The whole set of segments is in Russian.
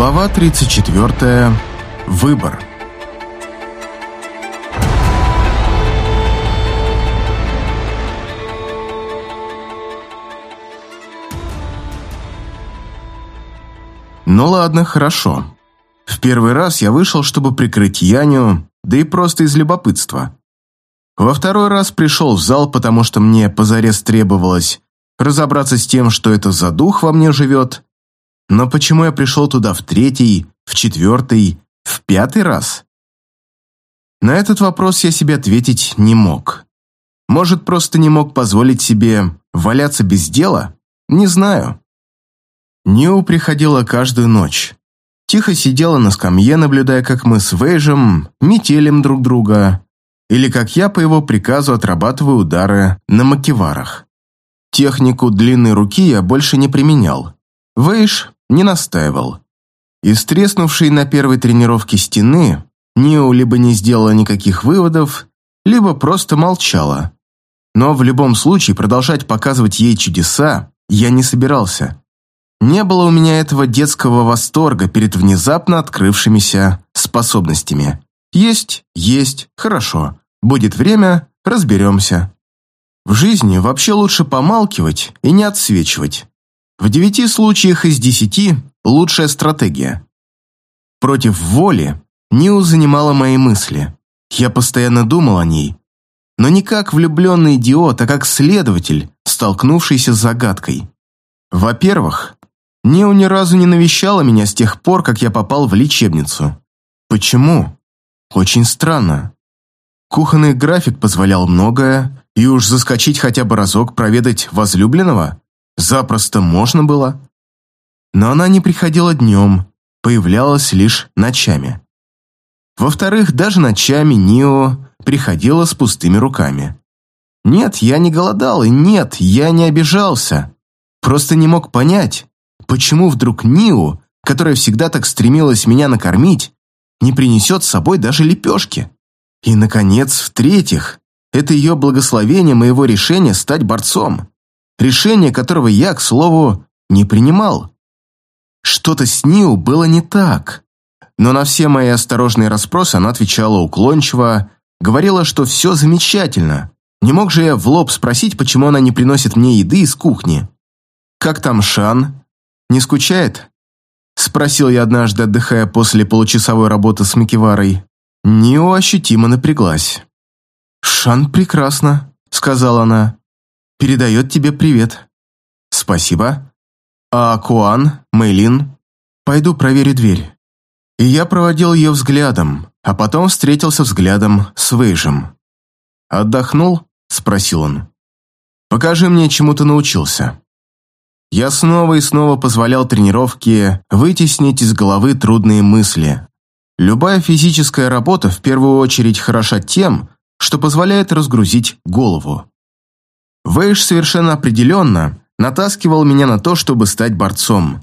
Глава 34. Выбор. Ну ладно, хорошо. В первый раз я вышел, чтобы прикрыть Яню, да и просто из любопытства. Во второй раз пришел в зал, потому что мне позарез требовалось разобраться с тем, что это за дух во мне живет, но почему я пришел туда в третий, в четвертый, в пятый раз? На этот вопрос я себе ответить не мог. Может, просто не мог позволить себе валяться без дела? Не знаю. Ниу приходила каждую ночь. Тихо сидела на скамье, наблюдая, как мы с Вейжем метелим друг друга, или как я по его приказу отрабатываю удары на макеварах. Технику длинной руки я больше не применял. Вейж не настаивал. Из треснувшей на первой тренировке стены Нио либо не сделала никаких выводов, либо просто молчала. Но в любом случае продолжать показывать ей чудеса я не собирался. Не было у меня этого детского восторга перед внезапно открывшимися способностями. Есть, есть, хорошо. Будет время, разберемся. В жизни вообще лучше помалкивать и не отсвечивать. В девяти случаях из десяти лучшая стратегия. Против воли Ниу занимала мои мысли. Я постоянно думал о ней. Но не как влюбленный идиот, а как следователь, столкнувшийся с загадкой. Во-первых, Ниу ни разу не навещала меня с тех пор, как я попал в лечебницу. Почему? Очень странно. Кухонный график позволял многое, и уж заскочить хотя бы разок проведать возлюбленного запросто можно было. Но она не приходила днем, появлялась лишь ночами. Во-вторых, даже ночами Нио приходила с пустыми руками. Нет, я не голодал, и нет, я не обижался. Просто не мог понять, почему вдруг Нио, которая всегда так стремилась меня накормить, не принесет с собой даже лепешки. И, наконец, в-третьих, это ее благословение моего решения стать борцом решение которого я, к слову, не принимал. Что-то с Ниу было не так. Но на все мои осторожные расспросы она отвечала уклончиво, говорила, что все замечательно. Не мог же я в лоб спросить, почему она не приносит мне еды из кухни. «Как там Шан? Не скучает?» Спросил я однажды, отдыхая после получасовой работы с Микиварой. Нио ощутимо напряглась. «Шан прекрасно», — сказала она. Передает тебе привет. Спасибо. А Куан, Мэйлин? Пойду проверю дверь. И я проводил ее взглядом, а потом встретился взглядом с Вейжем. «Отдохнул?» – спросил он. «Покажи мне, чему ты научился». Я снова и снова позволял тренировке вытеснить из головы трудные мысли. Любая физическая работа в первую очередь хороша тем, что позволяет разгрузить голову. Вейш совершенно определенно натаскивал меня на то, чтобы стать борцом.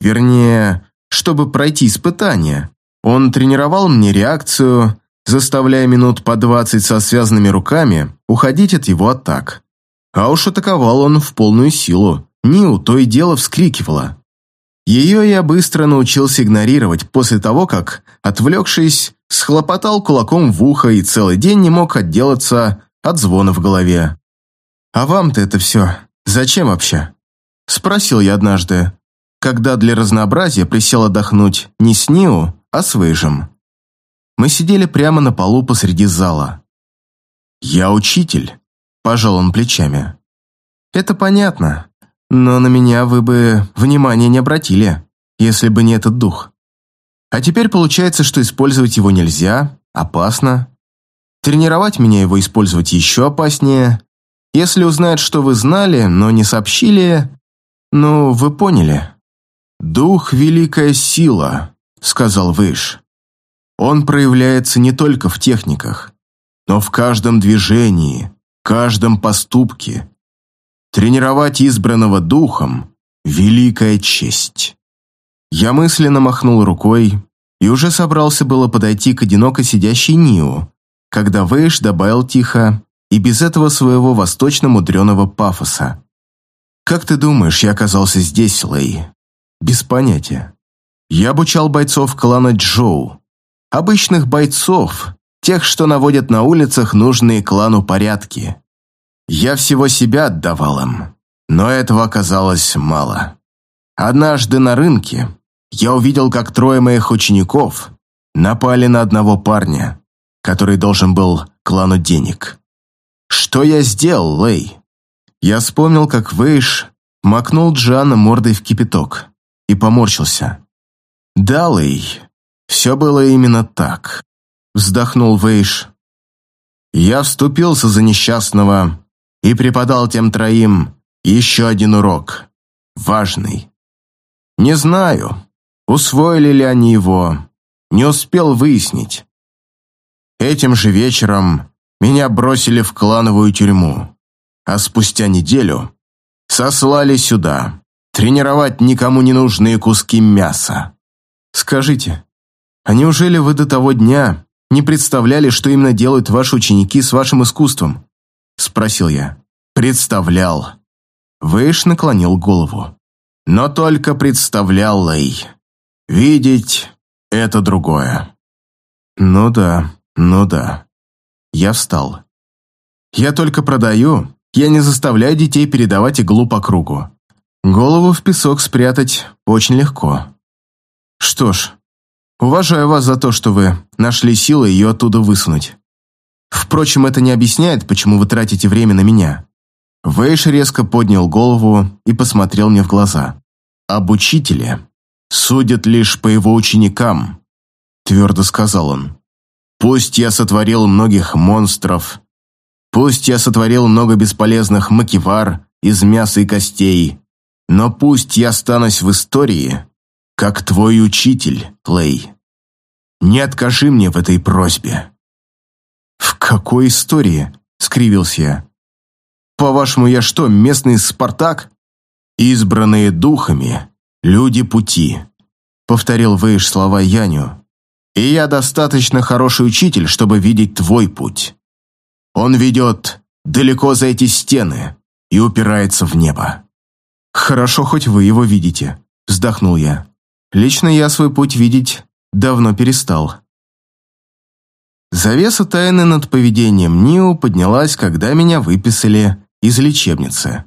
Вернее, чтобы пройти испытание. Он тренировал мне реакцию, заставляя минут по двадцать со связанными руками уходить от его атак. А уж атаковал он в полную силу. Нил то и дело вскрикивала. Ее я быстро научился игнорировать после того, как, отвлекшись, схлопотал кулаком в ухо и целый день не мог отделаться от звона в голове. «А вам-то это все зачем вообще?» Спросил я однажды, когда для разнообразия присел отдохнуть не с Ниу, а с Вейжем. Мы сидели прямо на полу посреди зала. «Я учитель», – пожал он плечами. «Это понятно, но на меня вы бы внимания не обратили, если бы не этот дух. А теперь получается, что использовать его нельзя, опасно. Тренировать меня его использовать еще опаснее, если узнает, что вы знали, но не сообщили, ну, вы поняли. «Дух – великая сила», – сказал Выш. «Он проявляется не только в техниках, но в каждом движении, каждом поступке. Тренировать избранного духом – великая честь». Я мысленно махнул рукой и уже собрался было подойти к одиноко сидящей Нио, когда Вейш добавил тихо и без этого своего восточно-мудреного пафоса. «Как ты думаешь, я оказался здесь, Лэй?» «Без понятия. Я обучал бойцов клана Джоу. Обычных бойцов, тех, что наводят на улицах нужные клану порядки. Я всего себя отдавал им, но этого оказалось мало. Однажды на рынке я увидел, как трое моих учеников напали на одного парня, который должен был клану денег. Что я сделал, Лэй? Я вспомнил, как Вейш макнул Джана мордой в кипяток и поморщился. Да, Лэй, все было именно так. Вздохнул Вейш. Я вступился за несчастного и преподал тем троим еще один урок. Важный. Не знаю, усвоили ли они его, не успел выяснить. Этим же вечером меня бросили в клановую тюрьму, а спустя неделю сослали сюда, тренировать никому не нужные куски мяса. Скажите, а неужели вы до того дня не представляли, что именно делают ваши ученики с вашим искусством? Спросил я. Представлял. Вэйш наклонил голову. Но только представлял, Лэй. Видеть — это другое. Ну да, ну да. Я встал. Я только продаю, я не заставляю детей передавать иглу по кругу. Голову в песок спрятать очень легко. Что ж, уважаю вас за то, что вы нашли силы ее оттуда высунуть. Впрочем, это не объясняет, почему вы тратите время на меня. Вейш резко поднял голову и посмотрел мне в глаза. «Об учителе судят лишь по его ученикам», — твердо сказал он. «Пусть я сотворил многих монстров, пусть я сотворил много бесполезных макивар из мяса и костей, но пусть я останусь в истории, как твой учитель, Лей. Не откажи мне в этой просьбе». «В какой истории?» — скривился я. По-вашему, я что, местный Спартак? Избранные духами, люди пути, повторил Вейш слова Яню. И я достаточно хороший учитель, чтобы видеть твой путь. Он ведет далеко за эти стены и упирается в небо. Хорошо, хоть вы его видите, вздохнул я. Лично я свой путь видеть давно перестал. Завеса тайны над поведением Нио поднялась, когда меня выписали из лечебницы.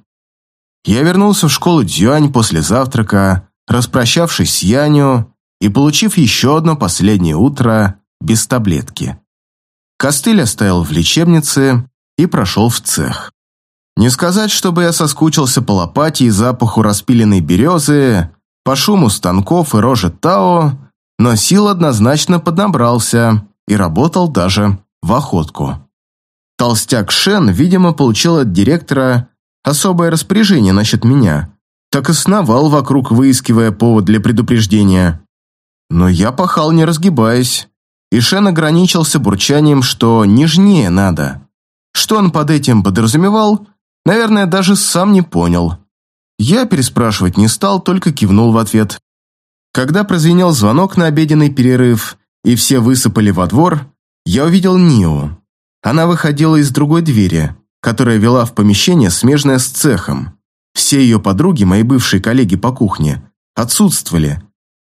Я вернулся в школу Дзюань после завтрака, распрощавшись с Яню и получив еще одно последнее утро без таблетки. Костыль оставил в лечебнице и прошел в цех. Не сказать, чтобы я соскучился по лопате и запаху распиленной березы, по шуму станков и роже Тао, но сил однозначно поднабрался и работал даже в охотку. Толстяк Шен, видимо, получил от директора особое распоряжение насчет меня. Так и сновал вокруг, выискивая повод для предупреждения. Но я пахал, не разгибаясь, и Шен ограничился бурчанием, что нежнее надо. Что он под этим подразумевал, наверное, даже сам не понял. Я переспрашивать не стал, только кивнул в ответ. Когда прозвенел звонок на обеденный перерыв, и все высыпали во двор, я увидел Нио. Она выходила из другой двери, которая вела в помещение, смежное с цехом. Все ее подруги, мои бывшие коллеги по кухне, отсутствовали.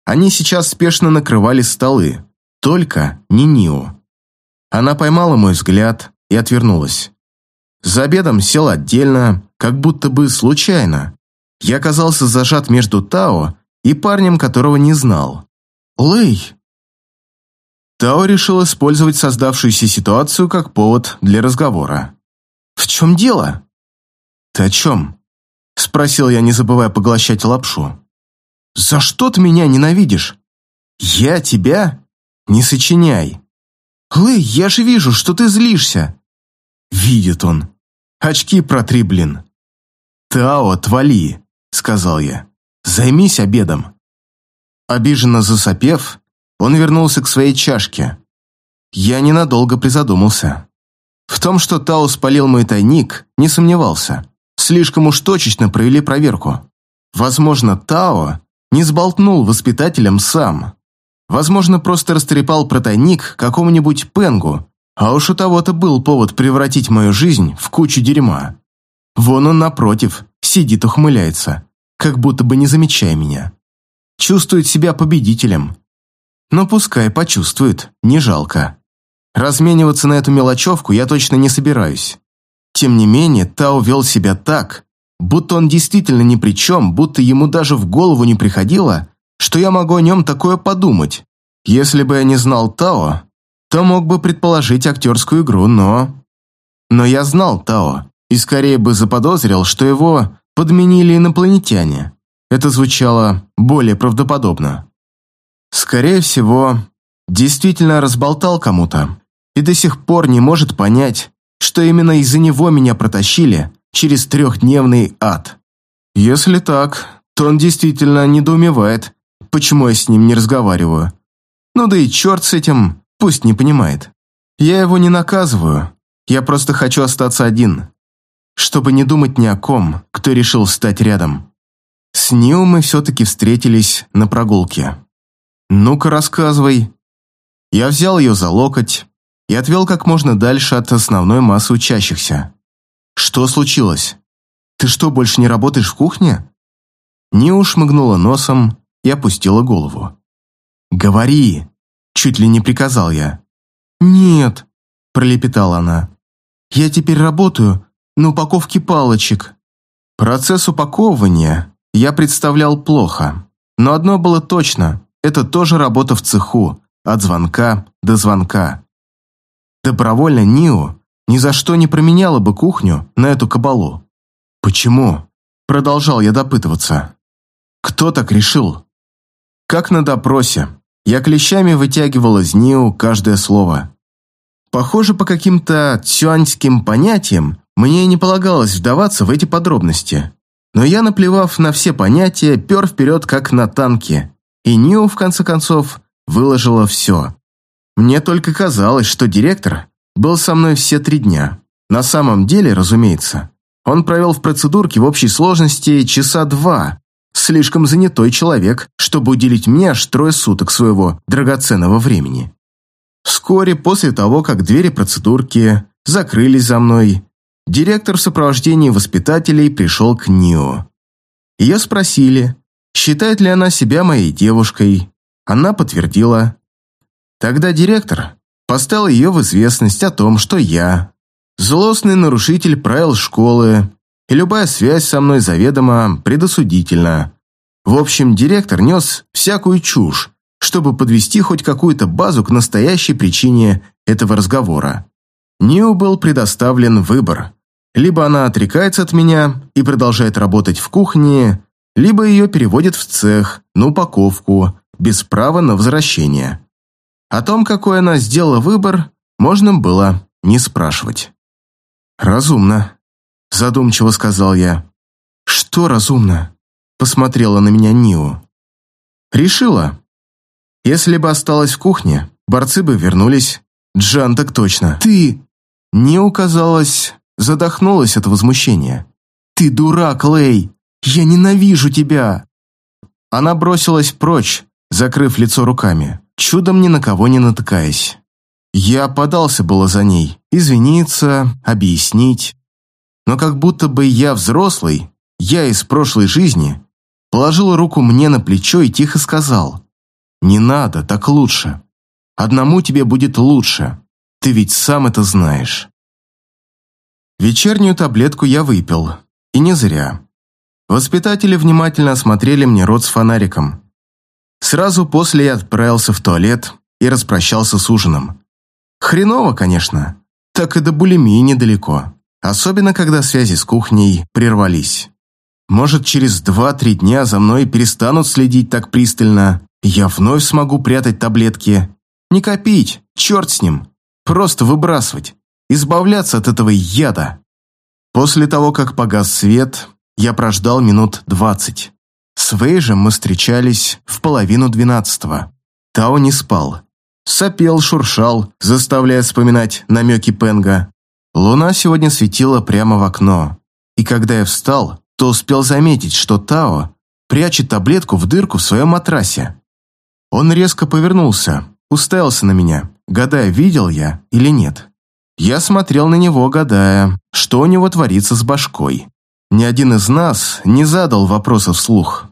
Они сейчас спешно накрывали столы. Только не Нио. Она поймала мой взгляд и отвернулась. За обедом сел отдельно, как будто бы случайно. Я оказался зажат между Тао и парнем, которого не знал. «Лэй!» Тао решил использовать создавшуюся ситуацию как повод для разговора. «В чем дело?» «Ты о чем?» – спросил я, не забывая поглощать лапшу. «За что ты меня ненавидишь?» «Я тебя? Не сочиняй!» «Лэй, я же вижу, что ты злишься!» Видит он. «Очки протри, блин!» «Тао, отвали!» – сказал я. «Займись обедом!» Обиженно засопев, он вернулся к своей чашке. Я ненадолго призадумался. В том, что Тао спалил мой тайник, не сомневался. Слишком уж точечно провели проверку. Возможно, Тао не сболтнул воспитателям сам. Возможно, просто растрепал про тайник какому-нибудь Пенгу, а уж у того-то был повод превратить мою жизнь в кучу дерьма. Вон он напротив, сидит ухмыляется, как будто бы не замечая меня. чувствует себя победителем. Но пускай почувствует, не жалко. Размениваться на эту мелочевку я точно не собираюсь. Тем не менее, Тао вел себя так, будто он действительно ни при чем, будто ему даже в голову не приходило, что я могу о нем такое подумать. Если бы я не знал Тао, то мог бы предположить актерскую игру, но... Но я знал Тао, и скорее бы заподозрил, что его подменили инопланетяне. Это звучало более правдоподобно. Скорее всего, действительно разболтал кому-то и до сих пор не может понять, что именно из-за него меня протащили через трехдневный ад. Если так, то он действительно недоумевает, почему я с ним не разговариваю. Ну да и черт с этим, пусть не понимает. Я его не наказываю, я просто хочу остаться один, чтобы не думать ни о ком, кто решил стать рядом. С Нио мы все-таки встретились на прогулке. «Ну-ка, рассказывай». Я взял ее за локоть и отвел как можно дальше от основной массы учащихся. «Что случилось? Ты что, больше не работаешь в кухне?» Нио шмыгнула носом и опустила голову. «Говори!» – чуть ли не приказал я. «Нет», – пролепетала она. «Я теперь работаю на упаковке палочек». Процесс упаковывания я представлял плохо, но одно было точно это тоже работа в цеху, от звонка до звонка. Добровольно Нио ни за что не променяла бы кухню на эту кабалу. Почему? Продолжал я допытываться. Кто так решил? Как на допросе. Я клещами вытягивал из Нио каждое слово. Похоже, по каким-то цюаньским понятиям мне не полагалось вдаваться в эти подробности. Но я, наплевав на все понятия, пер вперед, как на танке, и Нио, в конце концов, выложила все. Мне только казалось, что директор был со мной все три дня. На самом деле, разумеется, он провел в процедурке в общей сложности часа два. Слишком занятой человек, чтобы уделить мне аж трое суток своего драгоценного времени. Вскоре после того, как двери процедурки закрылись за мной, директор в сопровождении воспитателей пришел к Нио. Ее спросили, считает ли она себя моей девушкой. Она подтвердила. Тогда директор поставил ее в известность о том, что я злостный нарушитель правил школы, и любая связь со мной заведомо предосудительна. В общем, директор нес всякую чушь, чтобы подвести хоть какую-то базу к настоящей причине этого разговора. Ниу был предоставлен выбор. Либо она отрекается от меня и продолжает работать в кухне, либо ее переводят в цех, на упаковку, без права на возвращение. О том, какой она сделала выбор, можно было не спрашивать. «Разумно», – задумчиво сказал я. «Что разумно?» – посмотрела на меня Нио. «Решила. Если бы осталась в кухне, борцы бы вернулись. Джан так точно. Ты...» Нио, казалось, задохнулась от возмущения. «Ты дурак, Лей! Я ненавижу тебя!» Она бросилась прочь, закрыв лицо руками, чудом ни на кого не натыкаясь. Я подался было за ней, извиниться, объяснить. Но как будто бы я взрослый, я из прошлой жизни, положил руку мне на плечо и тихо сказал, «Не надо, так лучше. Одному тебе будет лучше. Ты ведь сам это знаешь». Вечернюю таблетку я выпил, и не зря. Воспитатели внимательно осмотрели мне рот с фонариком. Сразу после я отправился в туалет и распрощался с ужином. Хреново, конечно, так и до булимии недалеко, особенно когда связи с кухней прервались. Может, через два-три дня за мной перестанут следить так пристально, я вновь смогу прятать таблетки. Не копить, черт с ним, просто выбрасывать, избавляться от этого яда. После того, как погас свет, я прождал минут двадцать. С Вейжем мы встречались в половину двенадцатого. Тао не спал. Сопел, шуршал, заставляя вспоминать намеки Пенга. Луна сегодня светила прямо в окно. И когда я встал, то успел заметить, что Тао прячет таблетку в дырку в своем матрасе. Он резко повернулся, уставился на меня, гадая, видел я или нет. Я смотрел на него, гадая, что у него творится с башкой. Ни один из нас не задал вопроса вслух.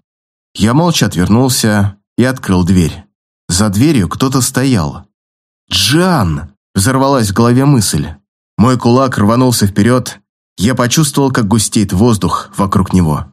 Я молча отвернулся и открыл дверь. За дверью кто-то стоял. «Джан!» – взорвалась в голове мысль. Мой кулак рванулся вперед, я почувствовал, как густеет воздух вокруг него.